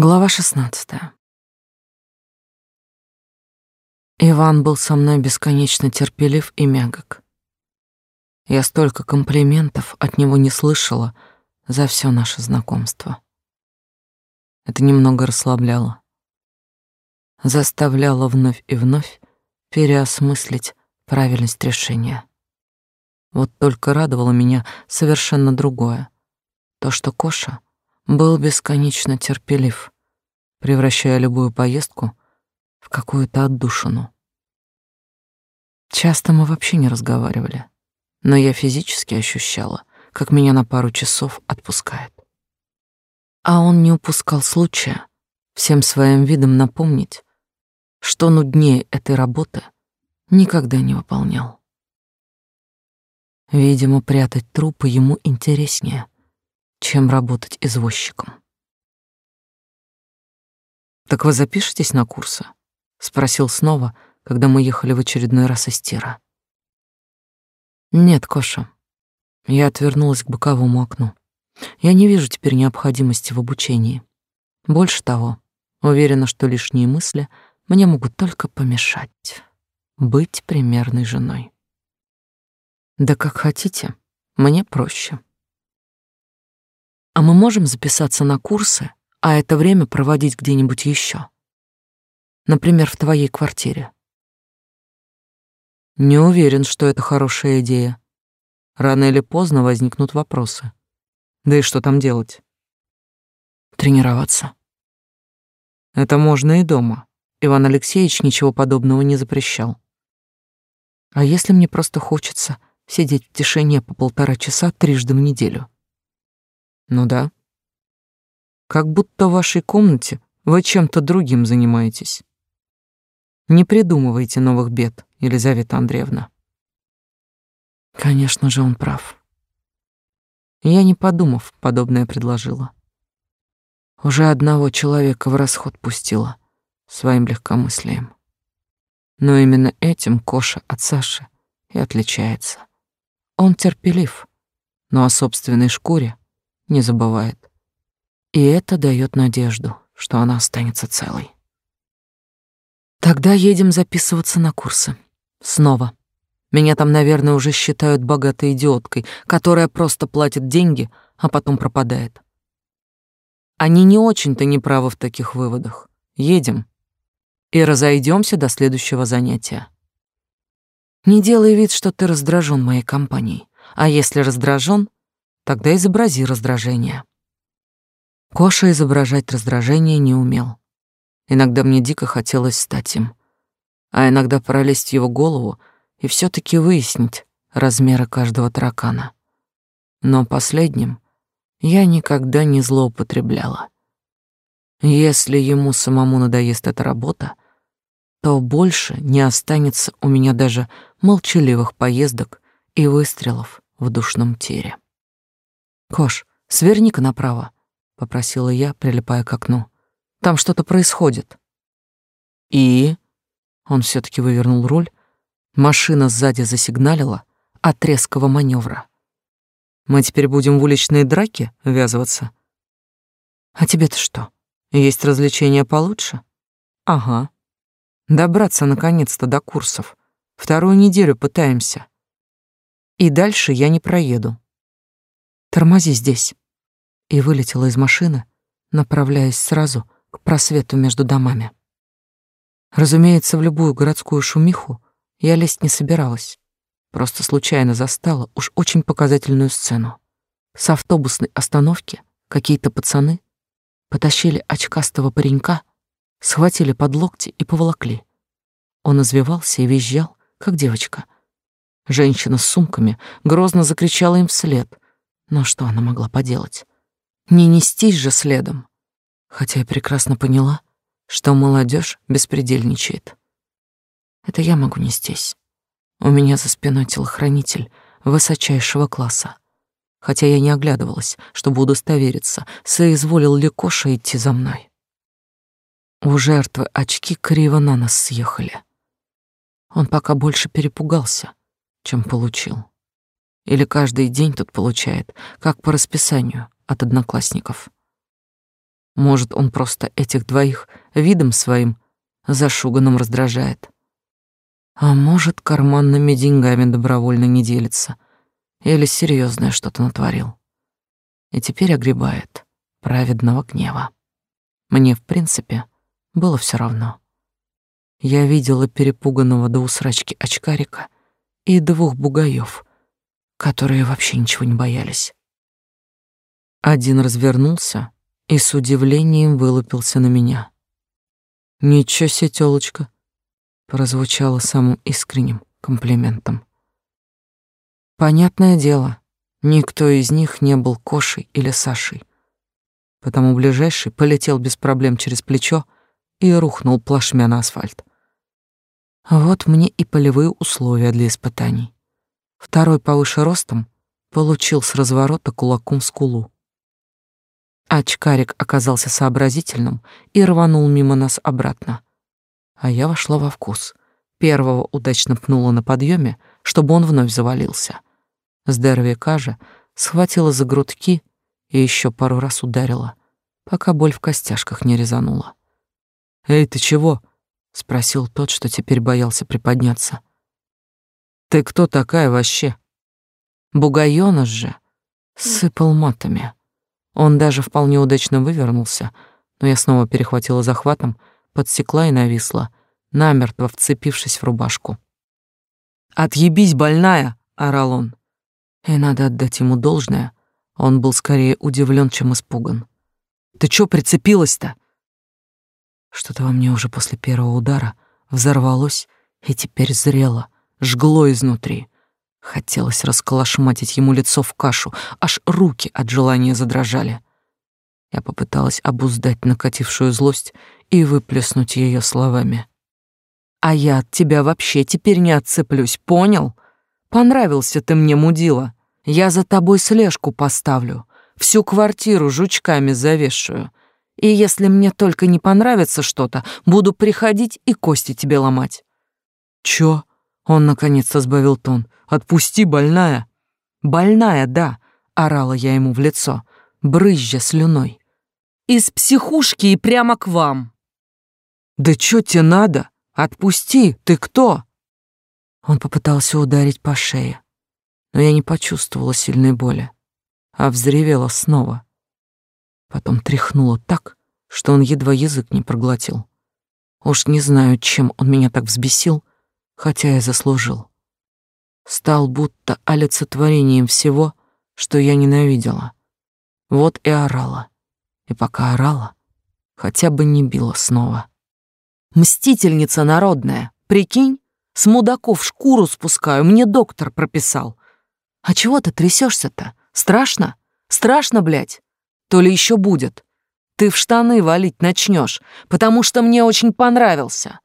Глава 16. Иван был со мной бесконечно терпелив и мягок. Я столько комплиментов от него не слышала за все наше знакомство. Это немного расслабляло, заставляло вновь и вновь переосмыслить правильность решения. Вот только радовало меня совершенно другое. То, что Коша — был бесконечно терпелив, превращая любую поездку в какую-то отдушину. Часто мы вообще не разговаривали, но я физически ощущала, как меня на пару часов отпускает. А он не упускал случая всем своим видом напомнить, что нуднее этой работы никогда не выполнял. Видимо, прятать трупы ему интереснее — чем работать извозчиком. «Так вы запишетесь на курсы?» — спросил снова, когда мы ехали в очередной раз из тира. «Нет, Коша». Я отвернулась к боковому окну. Я не вижу теперь необходимости в обучении. Больше того, уверена, что лишние мысли мне могут только помешать. Быть примерной женой. Да как хотите, мне проще. А мы можем записаться на курсы, а это время проводить где-нибудь еще? Например, в твоей квартире. Не уверен, что это хорошая идея. Рано или поздно возникнут вопросы. Да и что там делать? Тренироваться. Это можно и дома. Иван Алексеевич ничего подобного не запрещал. А если мне просто хочется сидеть в тишине по полтора часа трижды в неделю? Ну да. Как будто в вашей комнате вы чем-то другим занимаетесь. Не придумывайте новых бед, Елизавета Андреевна. Конечно же, он прав. Я, не подумав, подобное предложила. Уже одного человека в расход пустила своим легкомыслием. Но именно этим Коша от Саши и отличается. Он терпелив, но о собственной шкуре не забывает. И это дает надежду, что она останется целой. Тогда едем записываться на курсы. Снова. Меня там, наверное, уже считают богатой идиоткой, которая просто платит деньги, а потом пропадает. Они не очень-то неправы в таких выводах. Едем. И разойдемся до следующего занятия. Не делай вид, что ты раздражен моей компанией. А если раздражен, Тогда изобрази раздражение. Коша изображать раздражение не умел. Иногда мне дико хотелось стать им, а иногда пролезть в его голову и все таки выяснить размеры каждого таракана. Но последним я никогда не злоупотребляла. Если ему самому надоест эта работа, то больше не останется у меня даже молчаливых поездок и выстрелов в душном тире. «Кош, сверни-ка направо», — попросила я, прилипая к окну. «Там что-то происходит». «И?» Он все таки вывернул руль. Машина сзади засигналила от резкого маневра. «Мы теперь будем в уличные драки ввязываться?» «А тебе-то что, есть развлечения получше?» «Ага. Добраться наконец-то до курсов. Вторую неделю пытаемся. И дальше я не проеду. Тормози здесь. И вылетела из машины, направляясь сразу к просвету между домами. Разумеется, в любую городскую шумиху я лезть не собиралась. Просто случайно застала уж очень показательную сцену. С автобусной остановки какие-то пацаны потащили очкастого паренька, схватили под локти и поволокли. Он извивался и визжал, как девочка. Женщина с сумками грозно закричала им вслед — но что она могла поделать? Не нестись же следом. Хотя я прекрасно поняла, что молодежь беспредельничает. Это я могу нестись. У меня за спиной телохранитель высочайшего класса. Хотя я не оглядывалась, чтобы удостовериться, соизволил ли Коша идти за мной. У жертвы очки криво на нас съехали. Он пока больше перепугался, чем получил. Или каждый день тут получает, как по расписанию от одноклассников. Может, он просто этих двоих видом своим зашуганным раздражает. А может, карманными деньгами добровольно не делится. Или серьезное что-то натворил. И теперь огребает праведного гнева. Мне, в принципе, было все равно. Я видела перепуганного до усрачки очкарика и двух бугаев, которые вообще ничего не боялись. Один развернулся и с удивлением вылупился на меня. «Ничего себе, тёлочка!» прозвучало самым искренним комплиментом. Понятное дело, никто из них не был Кошей или Сашей, потому ближайший полетел без проблем через плечо и рухнул плашмя на асфальт. Вот мне и полевые условия для испытаний. Второй повыше ростом получил с разворота кулаком скулу. Очкарик оказался сообразительным и рванул мимо нас обратно. А я вошла во вкус. Первого удачно пнула на подъеме, чтобы он вновь завалился. Здоровяка же схватила за грудки и еще пару раз ударила, пока боль в костяшках не резанула. «Эй, ты чего?» — спросил тот, что теперь боялся приподняться. «Ты кто такая вообще?» Бугайонос же сыпал матами. Он даже вполне удачно вывернулся, но я снова перехватила захватом, подсекла и нависла, намертво вцепившись в рубашку. «Отъебись, больная!» — орал он. И надо отдать ему должное, он был скорее удивлен, чем испуган. «Ты чё прицепилась-то?» Что-то во мне уже после первого удара взорвалось и теперь зрело, жгло изнутри. Хотелось расколошматить ему лицо в кашу, аж руки от желания задрожали. Я попыталась обуздать накатившую злость и выплеснуть ее словами. «А я от тебя вообще теперь не отцеплюсь, понял? Понравился ты мне, мудила. Я за тобой слежку поставлю, всю квартиру жучками завешаю. И если мне только не понравится что-то, буду приходить и кости тебе ломать». «Чё?» — он наконец-то сбавил тон. Отпусти, больная. Больная, да, орала я ему в лицо, брызжа слюной. Из психушки и прямо к вам. Да чё тебе надо? Отпусти, ты кто? Он попытался ударить по шее, но я не почувствовала сильной боли, а взревела снова. Потом тряхнула так, что он едва язык не проглотил. Уж не знаю, чем он меня так взбесил, хотя я заслужил стал будто олицетворением всего, что я ненавидела. Вот и орала. И пока орала, хотя бы не била снова. Мстительница народная, прикинь, с мудаков шкуру спускаю, мне доктор прописал. А чего ты трясешься-то? Страшно? Страшно, блядь? То ли еще будет. Ты в штаны валить начнешь, потому что мне очень понравился.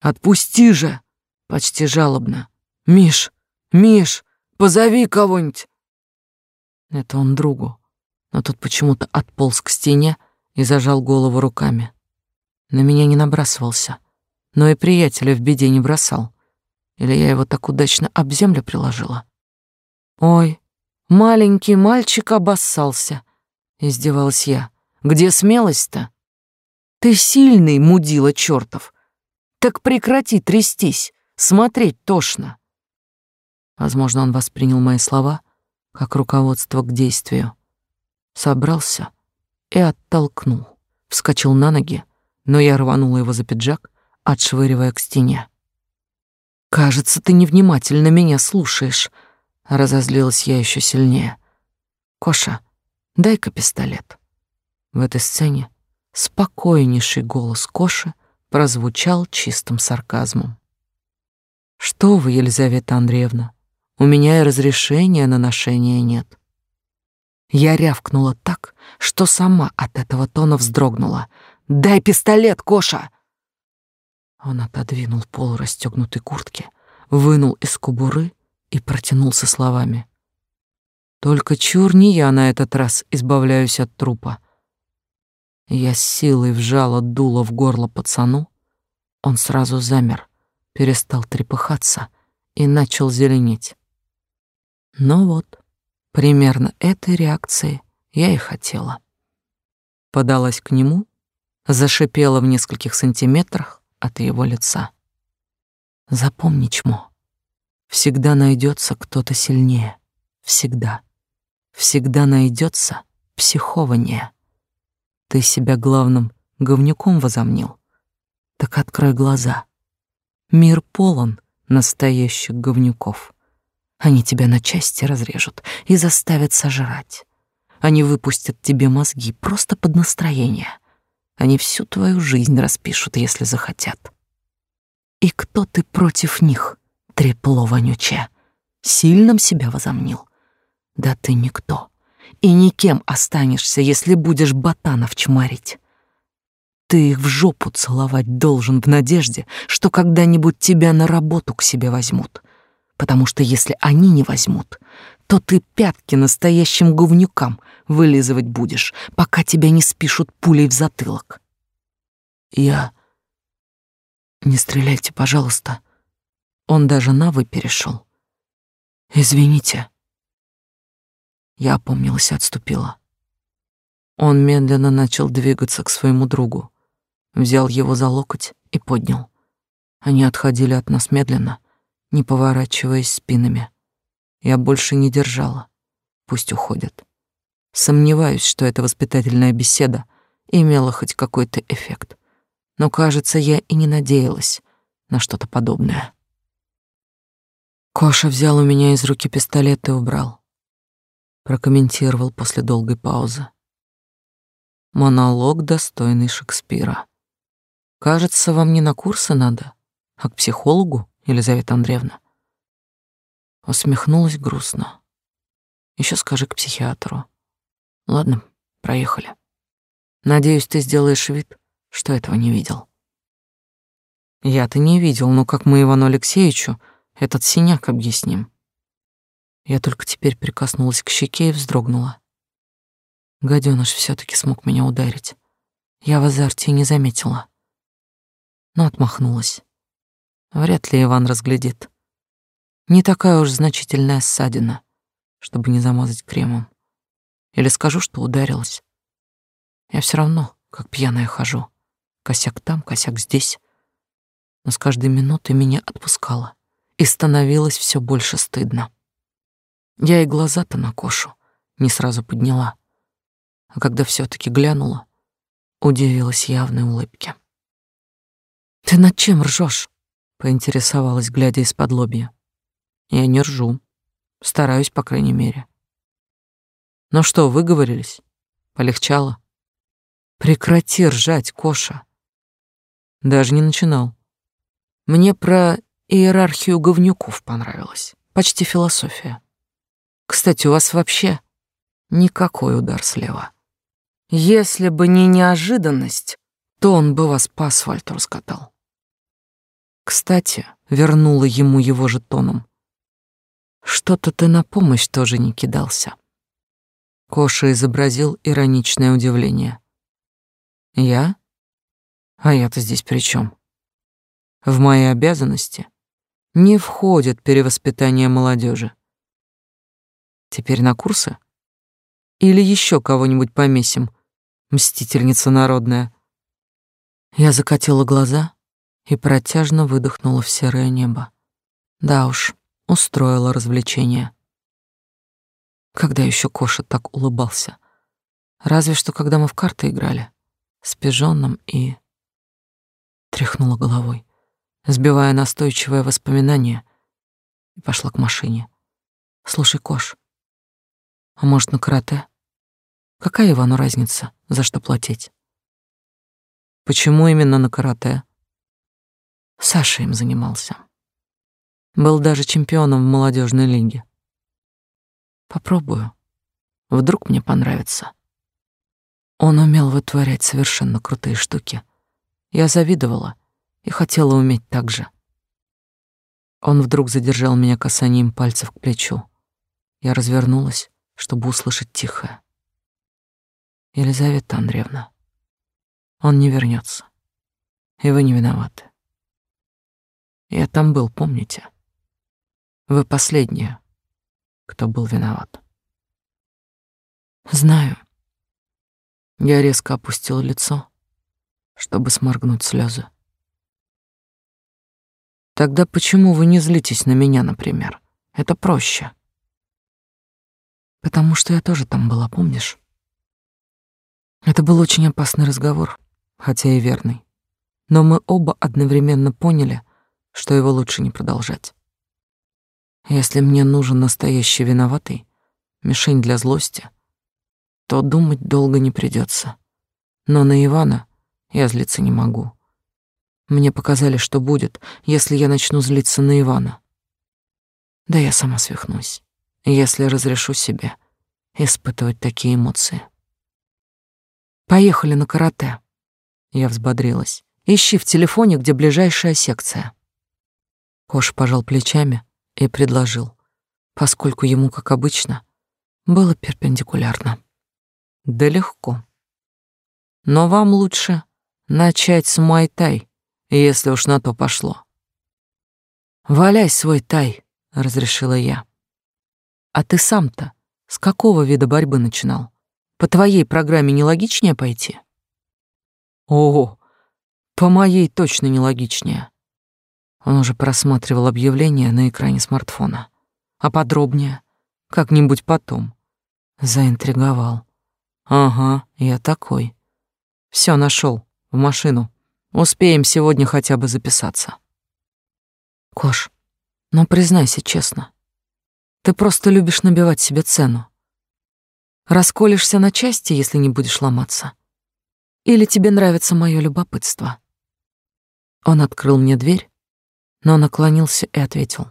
Отпусти же, почти жалобно. «Миш, Миш, позови кого-нибудь!» Это он другу, но тот почему-то отполз к стене и зажал голову руками. На меня не набрасывался, но и приятеля в беде не бросал. Или я его так удачно об землю приложила? «Ой, маленький мальчик обоссался», — издевалась я. «Где смелость-то? Ты сильный, мудила чертов. Так прекрати трястись, смотреть тошно». Возможно, он воспринял мои слова как руководство к действию. Собрался и оттолкнул. Вскочил на ноги, но я рванула его за пиджак, отшвыривая к стене. «Кажется, ты невнимательно меня слушаешь», — разозлилась я еще сильнее. «Коша, дай-ка пистолет». В этой сцене спокойнейший голос Коши прозвучал чистым сарказмом. «Что вы, Елизавета Андреевна, у меня и разрешения на ношение нет. Я рявкнула так, что сама от этого тона вздрогнула. «Дай пистолет, Коша!» Он отодвинул пол расстегнутой куртки, вынул из кобуры и протянул со словами. «Только чур не я на этот раз избавляюсь от трупа». Я с силой вжала дуло в горло пацану. Он сразу замер, перестал трепыхаться и начал зеленеть. Ну вот, примерно этой реакции я и хотела. подалась к нему, зашипела в нескольких сантиметрах от его лица. Запомни, чмо, всегда найдется кто-то сильнее. Всегда. Всегда найдется психование. Ты себя главным говнюком возомнил. Так открой глаза. Мир полон настоящих говнюков. Они тебя на части разрежут и заставят сожрать. Они выпустят тебе мозги просто под настроение. Они всю твою жизнь распишут, если захотят. И кто ты против них, трепло вонючее? Сильным себя возомнил? Да ты никто. И никем останешься, если будешь ботанов чмарить. Ты их в жопу целовать должен в надежде, что когда-нибудь тебя на работу к себе возьмут. Потому что если они не возьмут, то ты пятки настоящим говнюкам вылизывать будешь, пока тебя не спишут пулей в затылок. Я... Не стреляйте, пожалуйста. Он даже на «вы» перешел. Извините. Я опомнилась и отступила. Он медленно начал двигаться к своему другу взял его за локоть и поднял. Они отходили от нас медленно, не поворачиваясь спинами. Я больше не держала. Пусть уходят. Сомневаюсь, что эта воспитательная беседа имела хоть какой-то эффект. Но, кажется, я и не надеялась на что-то подобное. Коша взял у меня из руки пистолет и убрал. Прокомментировал после долгой паузы. Монолог, достойный Шекспира. Кажется, вам не на курсы надо, а к психологу, Елизавета Андреевна. Усмехнулась грустно. Еще скажи к психиатру. Ладно, проехали. Надеюсь, ты сделаешь вид, что этого не видел. Я-то не видел, но как мы Ивану Алексеевичу этот синяк объясним. Я только теперь прикоснулась к щеке и вздрогнула. Гадёныш все таки смог меня ударить. Я в азарте не заметила но отмахнулась. Вряд ли Иван разглядит. Не такая уж значительная ссадина, чтобы не замазать кремом. Или скажу, что ударилась. Я все равно, как пьяная, хожу. Косяк там, косяк здесь. Но с каждой минутой меня отпускало, и становилось все больше стыдно. Я и глаза-то на Кошу не сразу подняла, а когда все таки глянула, удивилась явной улыбке. Ты над чем ржешь? поинтересовалась, глядя из-под лобья. Я не ржу. Стараюсь, по крайней мере. Ну что, выговорились? Полегчало? Прекрати ржать, Коша. Даже не начинал. Мне про иерархию говнюков понравилось. Почти философия. Кстати, у вас вообще никакой удар слева. Если бы не неожиданность, то он бы вас по асфальту раскатал. Кстати, вернула ему его же тоном. Что-то ты на помощь тоже не кидался. Коша изобразил ироничное удивление. Я? А я-то здесь при чем? В мои обязанности не входит перевоспитание молодежи. Теперь на курсы? Или еще кого-нибудь помесим, мстительница народная? Я закатила глаза и протяжно выдохнула в серое небо. Да уж, устроила развлечение. Когда еще Коша так улыбался? Разве что когда мы в карты играли с пижоном и тряхнула головой, сбивая настойчивое воспоминание, и пошла к машине. Слушай, Кош, а может на карате? Какая Ивану разница, за что платить? Почему именно на карате? Саша им занимался. Был даже чемпионом в молодежной лиге. Попробую. Вдруг мне понравится. Он умел вытворять совершенно крутые штуки. Я завидовала и хотела уметь так же. Он вдруг задержал меня касанием пальцев к плечу. Я развернулась, чтобы услышать тихое. Елизавета Андреевна, он не вернется, и вы не виноваты. Я там был, помните? Вы последняя, кто был виноват. Знаю. Я резко опустил лицо, чтобы сморгнуть слезы. Тогда почему вы не злитесь на меня, например? Это проще. Потому что я тоже там была, помнишь? Это был очень опасный разговор, хотя и верный. Но мы оба одновременно поняли, что его лучше не продолжать. Если мне нужен настоящий виноватый, мишень для злости, то думать долго не придется. Но на Ивана я злиться не могу. Мне показали, что будет, если я начну злиться на Ивана. Да я сама свихнусь, если разрешу себе испытывать такие эмоции. Поехали на карате. Я взбодрилась. Ищи в телефоне, где ближайшая секция. Кош пожал плечами и предложил, поскольку ему, как обычно, было перпендикулярно. Да легко. Но вам лучше начать с май-тай, если уж на то пошло. Валяй свой тай, разрешила я. А ты сам-то с какого вида борьбы начинал? По твоей программе нелогичнее пойти? Ого, по моей точно нелогичнее. Он уже просматривал объявление на экране смартфона. А подробнее? Как-нибудь потом. Заинтриговал. Ага, я такой. Все нашел в машину. Успеем сегодня хотя бы записаться. Кош, ну признайся честно. Ты просто любишь набивать себе цену. Расколешься на части, если не будешь ломаться. Или тебе нравится мое любопытство? Он открыл мне дверь, но наклонился и ответил.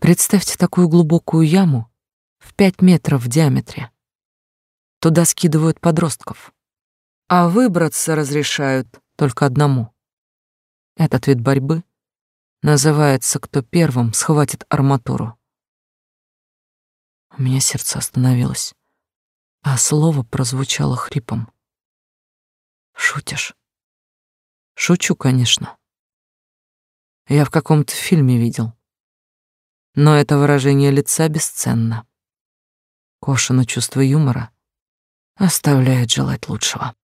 Представьте такую глубокую яму в пять метров в диаметре. Туда скидывают подростков, а выбраться разрешают только одному. Этот вид борьбы называется «Кто первым схватит арматуру». У меня сердце остановилось, а слово прозвучало хрипом. «Шутишь?» «Шучу, конечно. Я в каком-то фильме видел. Но это выражение лица бесценно. Кошину чувство юмора оставляет желать лучшего.